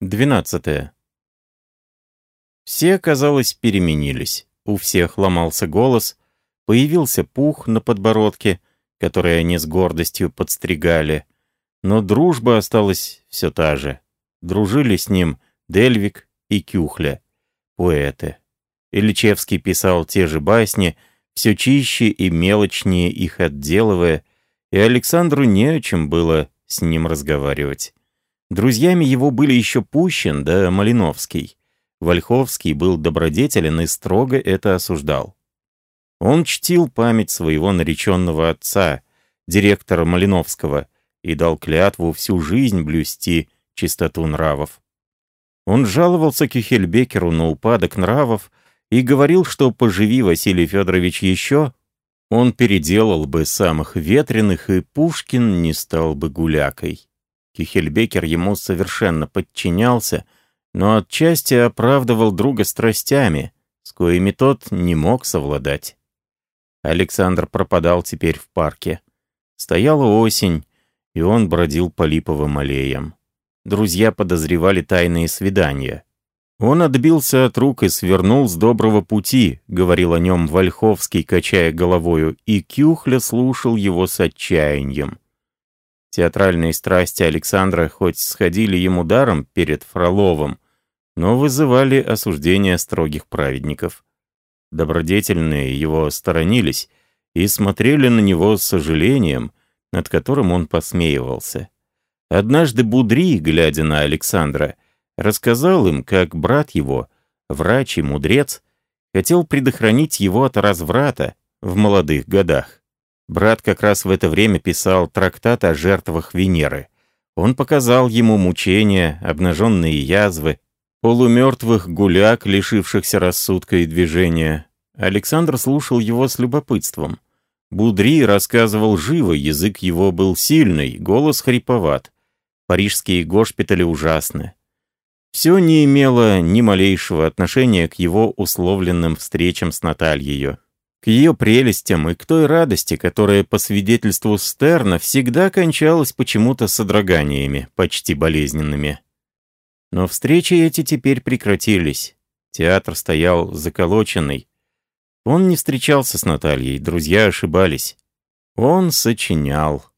12. Все, казалось, переменились. У всех ломался голос, появился пух на подбородке, который они с гордостью подстригали. Но дружба осталась все та же. Дружили с ним Дельвик и Кюхля, поэты. Ильичевский писал те же басни, все чище и мелочнее их отделывая, и Александру не о чем было с ним разговаривать. Друзьями его были еще Пущин да Малиновский. Вольховский был добродетелен и строго это осуждал. Он чтил память своего нареченного отца, директора Малиновского, и дал клятву всю жизнь блюсти чистоту нравов. Он жаловался Кюхельбекеру на упадок нравов и говорил, что поживи Василий Федорович еще, он переделал бы самых ветреных, и Пушкин не стал бы гулякой. Кихельбекер ему совершенно подчинялся, но отчасти оправдывал друга страстями, с коими тот не мог совладать. Александр пропадал теперь в парке. Стояла осень, и он бродил по липовым аллеям. Друзья подозревали тайные свидания. «Он отбился от рук и свернул с доброго пути», — говорил о нем Вольховский, качая головою, и Кюхля слушал его с отчаянием. Театральные страсти Александра хоть сходили ему даром перед Фроловым, но вызывали осуждение строгих праведников. Добродетельные его сторонились и смотрели на него с сожалением, над которым он посмеивался. Однажды Будри, глядя на Александра, — рассказал им, как брат его, врач и мудрец, хотел предохранить его от разврата в молодых годах. Брат как раз в это время писал трактат о жертвах Венеры. Он показал ему мучения, обнаженные язвы, полумертвых гуляк, лишившихся рассудка и движения. Александр слушал его с любопытством. Будри рассказывал живо, язык его был сильный, голос хриповат. Парижские госпитали ужасны. Все не имело ни малейшего отношения к его условленным встречам с Натальей, к ее прелестям и к той радости, которая, по свидетельству Стерна, всегда кончалась почему-то содроганиями, почти болезненными. Но встречи эти теперь прекратились. Театр стоял заколоченный. Он не встречался с Натальей, друзья ошибались. Он сочинял.